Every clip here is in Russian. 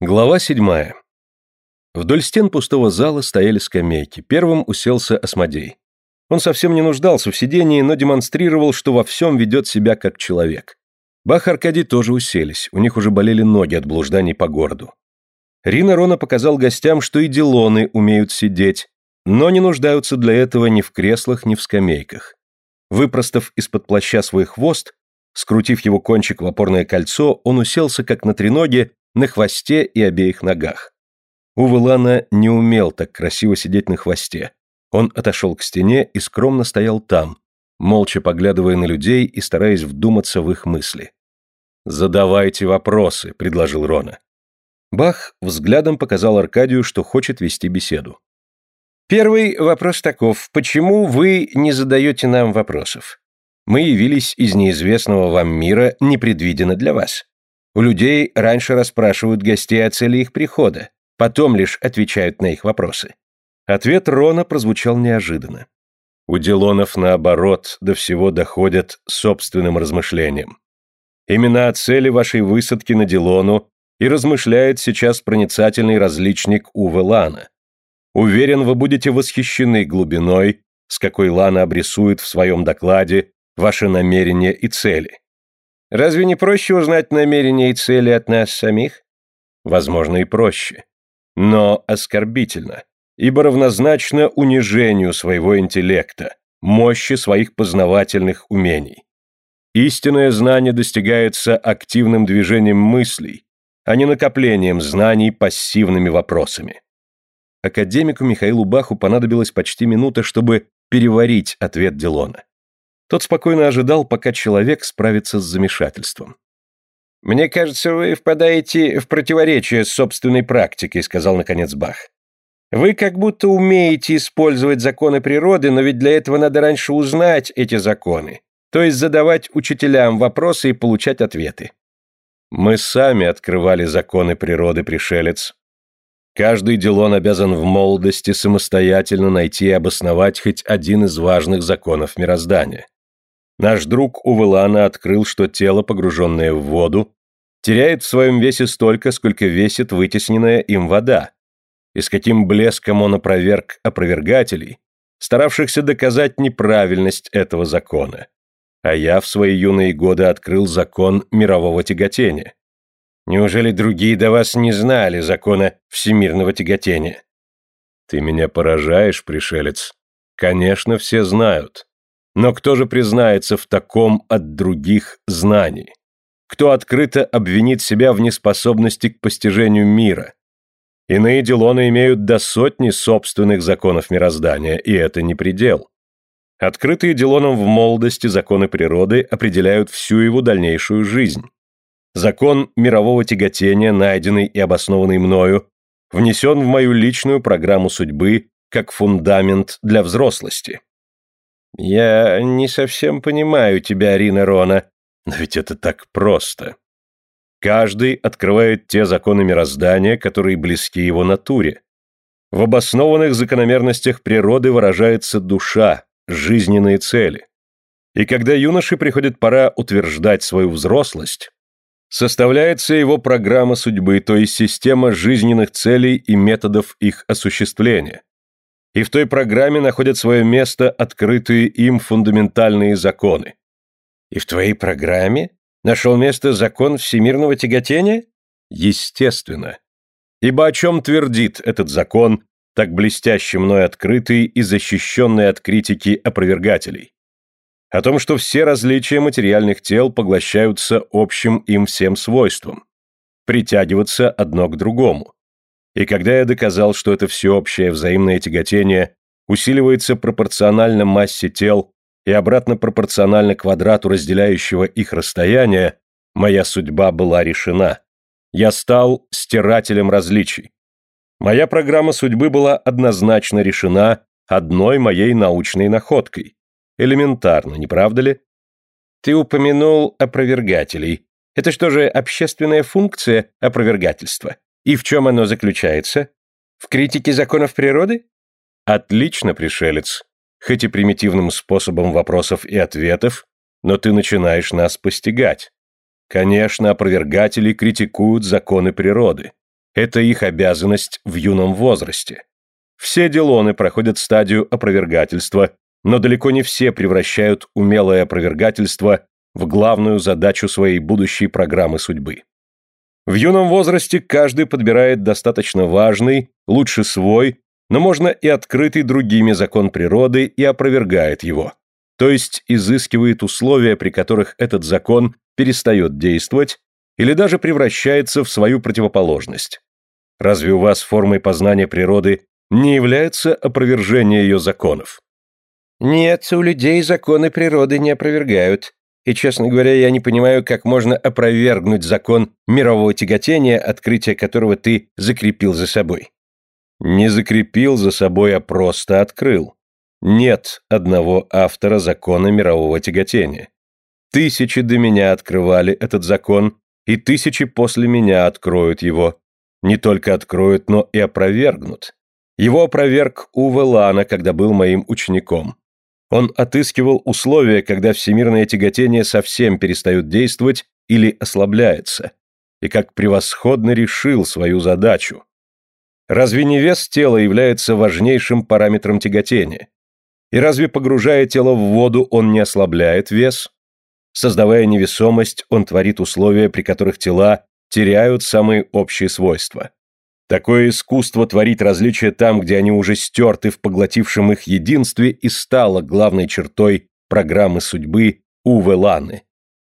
Глава седьмая. Вдоль стен пустого зала стояли скамейки. Первым уселся Осмодей. Он совсем не нуждался в сидении, но демонстрировал, что во всем ведет себя как человек. Бах и Аркадий тоже уселись, у них уже болели ноги от блужданий по городу. Рина Рона показал гостям, что и Дилоны умеют сидеть, но не нуждаются для этого ни в креслах, ни в скамейках. Выпростав из-под плаща свой хвост, скрутив его кончик в опорное кольцо, он уселся как на треноге на хвосте и обеих ногах. Увылана не умел так красиво сидеть на хвосте. Он отошел к стене и скромно стоял там, молча поглядывая на людей и стараясь вдуматься в их мысли. «Задавайте вопросы», — предложил Рона. Бах взглядом показал Аркадию, что хочет вести беседу. Первый вопрос таков. Почему вы не задаете нам вопросов? Мы явились из неизвестного вам мира непредвиденно для вас. У людей раньше расспрашивают гостей о цели их прихода, потом лишь отвечают на их вопросы. Ответ Рона прозвучал неожиданно. У Дилонов, наоборот, до всего доходят собственным размышлением. Именно о цели вашей высадки на Дилону и размышляет сейчас проницательный различник Уве Лана. Уверен, вы будете восхищены глубиной, с какой Лана обрисует в своем докладе ваши намерения и цели. Разве не проще узнать намерения и цели от нас самих? Возможно, и проще. Но оскорбительно ибо равнозначно унижению своего интеллекта, мощи своих познавательных умений. Истинное знание достигается активным движением мыслей, а не накоплением знаний пассивными вопросами. Академику Михаилу Баху понадобилась почти минута, чтобы переварить ответ Дилона. Тот спокойно ожидал, пока человек справится с замешательством. «Мне кажется, вы впадаете в противоречие с собственной практикой», — сказал наконец Бах. Вы как будто умеете использовать законы природы, но ведь для этого надо раньше узнать эти законы, то есть задавать учителям вопросы и получать ответы. Мы сами открывали законы природы, пришелец. Каждый Делон обязан в молодости самостоятельно найти и обосновать хоть один из важных законов мироздания. Наш друг Увелана открыл, что тело, погруженное в воду, теряет в своем весе столько, сколько весит вытесненная им вода, и с каким блеском он опроверг опровергателей, старавшихся доказать неправильность этого закона. А я в свои юные годы открыл закон мирового тяготения. Неужели другие до вас не знали закона всемирного тяготения? Ты меня поражаешь, пришелец. Конечно, все знают. Но кто же признается в таком от других знаний? Кто открыто обвинит себя в неспособности к постижению мира, Иные Дилоны имеют до сотни собственных законов мироздания, и это не предел. Открытые Дилоном в молодости законы природы определяют всю его дальнейшую жизнь. Закон мирового тяготения, найденный и обоснованный мною, внесен в мою личную программу судьбы как фундамент для взрослости. «Я не совсем понимаю тебя, Рина Рона». «Но ведь это так просто. Каждый открывает те законы мироздания, которые близки его натуре. В обоснованных закономерностях природы выражается душа, жизненные цели. И когда юноше приходит пора утверждать свою взрослость, составляется его программа судьбы, то есть система жизненных целей и методов их осуществления. И в той программе находят свое место открытые им фундаментальные законы. И в твоей программе Нашел место закон всемирного тяготения? Естественно. Ибо о чем твердит этот закон, так блестяще мной открытый и защищенный от критики опровергателей? О том, что все различия материальных тел поглощаются общим им всем свойством, притягиваться одно к другому. И когда я доказал, что это всеобщее взаимное тяготение усиливается пропорционально массе тел и обратно пропорционально квадрату разделяющего их расстояния, моя судьба была решена. Я стал стирателем различий. Моя программа судьбы была однозначно решена одной моей научной находкой. Элементарно, не правда ли? Ты упомянул опровергателей. Это что же, общественная функция опровергательства? И в чем оно заключается? В критике законов природы? Отлично, пришелец хоть и примитивным способом вопросов и ответов, но ты начинаешь нас постигать. Конечно, опровергатели критикуют законы природы. Это их обязанность в юном возрасте. Все делоны проходят стадию опровергательства, но далеко не все превращают умелое опровергательство в главную задачу своей будущей программы судьбы. В юном возрасте каждый подбирает достаточно важный, лучше свой, но можно и открытый другими закон природы и опровергает его, то есть изыскивает условия, при которых этот закон перестает действовать или даже превращается в свою противоположность. Разве у вас формой познания природы не является опровержение ее законов? Нет, у людей законы природы не опровергают. И, честно говоря, я не понимаю, как можно опровергнуть закон мирового тяготения, открытие которого ты закрепил за собой. Не закрепил за собой, а просто открыл. Нет одного автора закона мирового тяготения. Тысячи до меня открывали этот закон, и тысячи после меня откроют его. Не только откроют, но и опровергнут. Его опроверг Уве Лана, когда был моим учеником. Он отыскивал условия, когда всемирное тяготение совсем перестает действовать или ослабляется, и как превосходно решил свою задачу. Разве не вес тела является важнейшим параметром тяготения? И разве, погружая тело в воду, он не ослабляет вес? Создавая невесомость, он творит условия, при которых тела теряют самые общие свойства. Такое искусство творить различия там, где они уже стерты в поглотившем их единстве, и стало главной чертой программы судьбы Уве Ланы.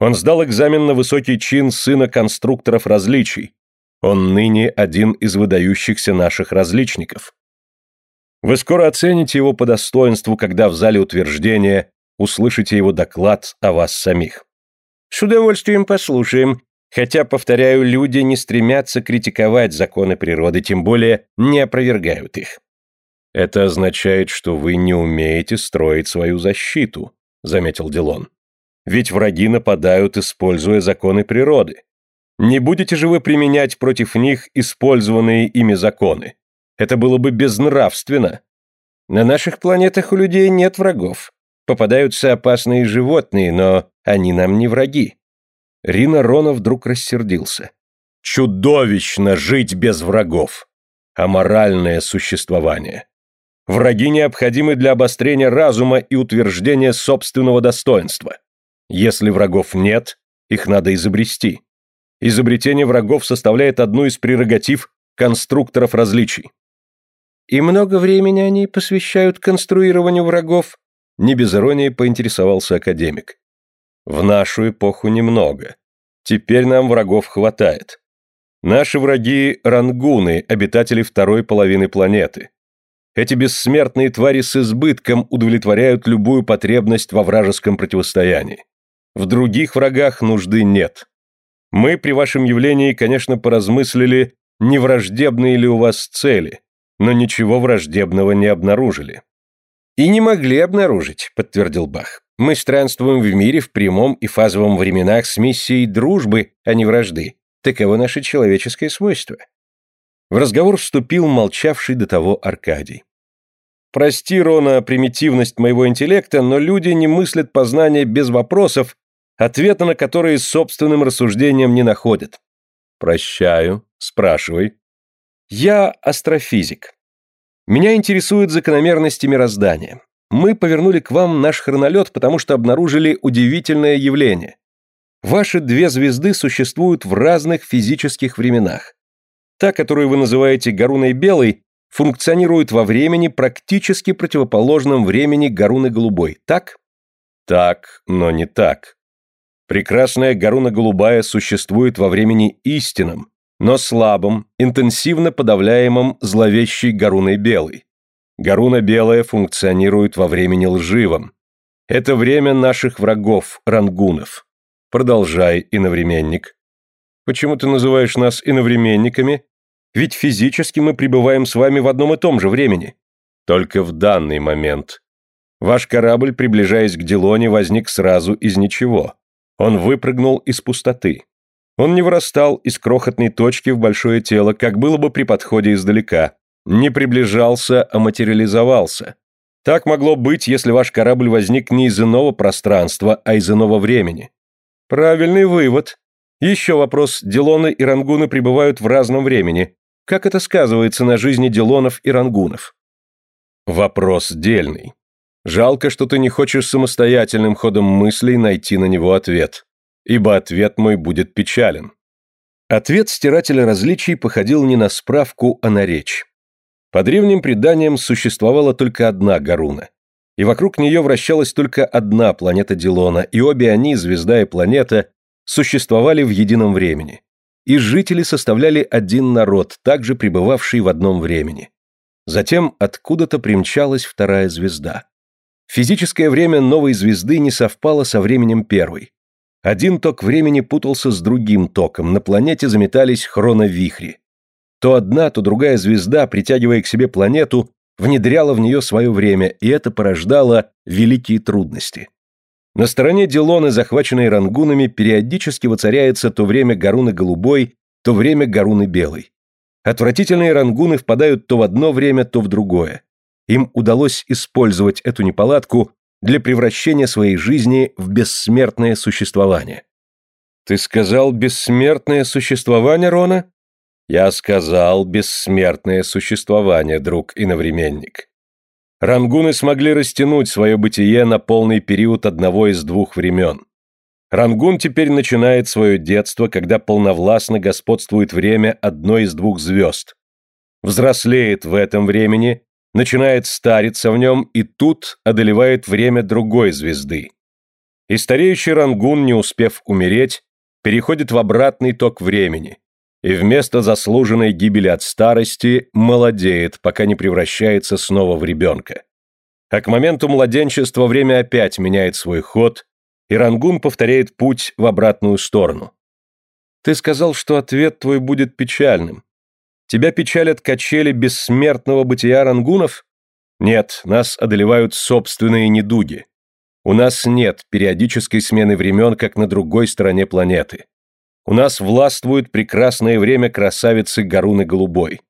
Он сдал экзамен на высокий чин сына конструкторов различий. Он ныне один из выдающихся наших различников. Вы скоро оцените его по достоинству, когда в зале утверждения услышите его доклад о вас самих. С удовольствием послушаем, Хотя, повторяю, люди не стремятся критиковать законы природы, тем более не опровергают их. Это означает, что вы не умеете строить свою защиту, заметил Дилон. Ведь враги нападают, используя законы природы. Не будете же вы применять против них использованные ими законы? Это было бы безнравственно. На наших планетах у людей нет врагов. Попадаются опасные животные, но они нам не враги. Рина Рона вдруг рассердился. Чудовищно жить без врагов. Аморальное существование. Враги необходимы для обострения разума и утверждения собственного достоинства. Если врагов нет, их надо изобрести. Изобретение врагов составляет одну из прерогатив конструкторов различий. И много времени они посвящают конструированию врагов? Не без иронии поинтересовался академик. В нашу эпоху немного. Теперь нам врагов хватает. Наши враги – рангуны, обитатели второй половины планеты. Эти бессмертные твари с избытком удовлетворяют любую потребность во вражеском противостоянии. В других врагах нужды нет. Мы при вашем явлении, конечно, поразмыслили, не враждебные ли у вас цели, но ничего враждебного не обнаружили. «И не могли обнаружить», — подтвердил Бах. «Мы странствуем в мире в прямом и фазовом временах с миссией дружбы, а не вражды. Таково наше человеческое свойство». В разговор вступил молчавший до того Аркадий. «Прости, Рона, примитивность моего интеллекта, но люди не мыслят познания без вопросов, ответа на которые собственным рассуждением не находят». «Прощаю. Спрашивай». «Я астрофизик. Меня интересуют закономерности мироздания. Мы повернули к вам наш хронолет, потому что обнаружили удивительное явление. Ваши две звезды существуют в разных физических временах. Та, которую вы называете Гаруной Белой, функционирует во времени, практически противоположном времени Гаруны Голубой, так? Так, но не так. Прекрасная Гаруна Голубая существует во времени истинном, но слабым, интенсивно подавляемым зловещей Гаруной Белой. Гаруна Белая функционирует во времени лживом. Это время наших врагов, рангунов. Продолжай, иновременник. Почему ты называешь нас иновременниками? Ведь физически мы пребываем с вами в одном и том же времени. Только в данный момент. Ваш корабль, приближаясь к Дилоне, возник сразу из ничего. Он выпрыгнул из пустоты. Он не вырастал из крохотной точки в большое тело, как было бы при подходе издалека. Не приближался, а материализовался. Так могло быть, если ваш корабль возник не из иного пространства, а из иного времени. Правильный вывод. Еще вопрос. Делоны и рангуны пребывают в разном времени. Как это сказывается на жизни делонов и рангунов? Вопрос дельный. Жалко, что ты не хочешь самостоятельным ходом мыслей найти на него ответ, ибо ответ мой будет печален. Ответ стирателя различий походил не на справку, а на речь. По древним преданиям существовала только одна Гаруна, и вокруг нее вращалась только одна планета Дилона, и обе они, звезда и планета, существовали в едином времени. И жители составляли один народ, также пребывавший в одном времени. Затем откуда-то примчалась вторая звезда. Физическое время новой звезды не совпало со временем первой. Один ток времени путался с другим током, на планете заметались хроновихри. То одна, то другая звезда, притягивая к себе планету, внедряла в нее свое время, и это порождало великие трудности. На стороне Дилоны, захваченной рангунами, периодически воцаряется то время Гаруны Голубой, то время Гаруны Белой. Отвратительные рангуны впадают то в одно время, то в другое. Им удалось использовать эту неполадку для превращения своей жизни в бессмертное существование. «Ты сказал бессмертное существование, Рона?» Я сказал бессмертное существование, друг и навременник. Рангуны смогли растянуть свое бытие на полный период одного из двух времен. Рангун теперь начинает свое детство, когда полновластно господствует время одной из двух звезд. Взрослеет в этом времени, начинает стариться в нем и тут одолевает время другой звезды. И стареющий Рангун, не успев умереть, переходит в обратный ток времени, и вместо заслуженной гибели от старости молодеет, пока не превращается снова в ребенка. А к моменту младенчества время опять меняет свой ход, и Рангун повторяет путь в обратную сторону. Ты сказал, что ответ твой будет печальным. Тебя печалят качели бессмертного бытия рангунов? Нет, нас одолевают собственные недуги. У нас нет периодической смены времен, как на другой стороне планеты. У нас властвует прекрасное время красавицы Гаруны Голубой.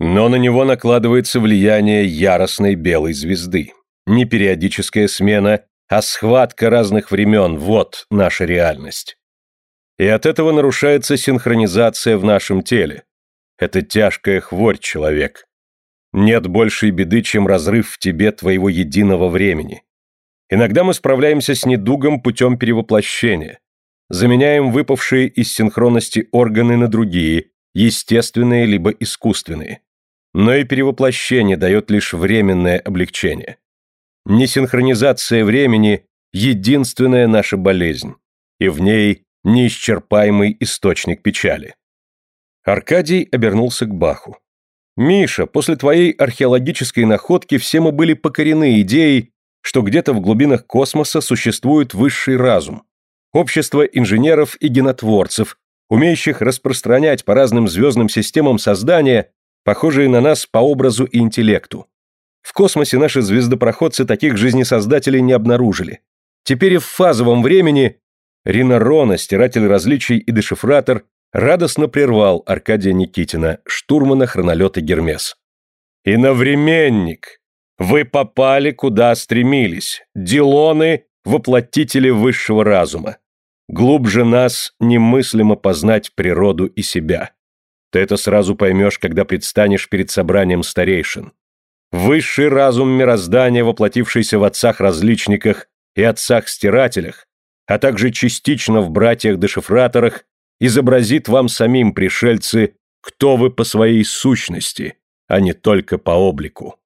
Но на него накладывается влияние яростной белой звезды. Не периодическая смена, а схватка разных времен – вот наша реальность. И от этого нарушается синхронизация в нашем теле. Это тяжкая хворь, человек. Нет большей беды, чем разрыв в тебе твоего единого времени. Иногда мы справляемся с недугом путем перевоплощения, заменяем выпавшие из синхронности органы на другие, естественные либо искусственные. Но и перевоплощение дает лишь временное облегчение. Несинхронизация времени – единственная наша болезнь, и в ней неисчерпаемый источник печали. Аркадий обернулся к Баху. «Миша, после твоей археологической находки все мы были покорены идеей, что где-то в глубинах космоса существует высший разум, общество инженеров и генотворцев, умеющих распространять по разным звездным системам создания, похожие на нас по образу и интеллекту. В космосе наши звездопроходцы таких жизнесоздателей не обнаружили. Теперь и в фазовом времени Рина Рона, стиратель различий и дешифратор, радостно прервал Аркадия Никитина, штурмана хронолета «Гермес». «Иновременник! Вы попали, куда стремились. Дилоны воплотители высшего разума. Глубже нас немыслимо познать природу и себя. Ты это сразу поймешь, когда предстанешь перед собранием старейшин. Высший разум мироздания, воплотившийся в отцах-различниках и отцах-стирателях, а также частично в братьях-дешифраторах, изобразит вам самим, пришельцы, кто вы по своей сущности, а не только по облику.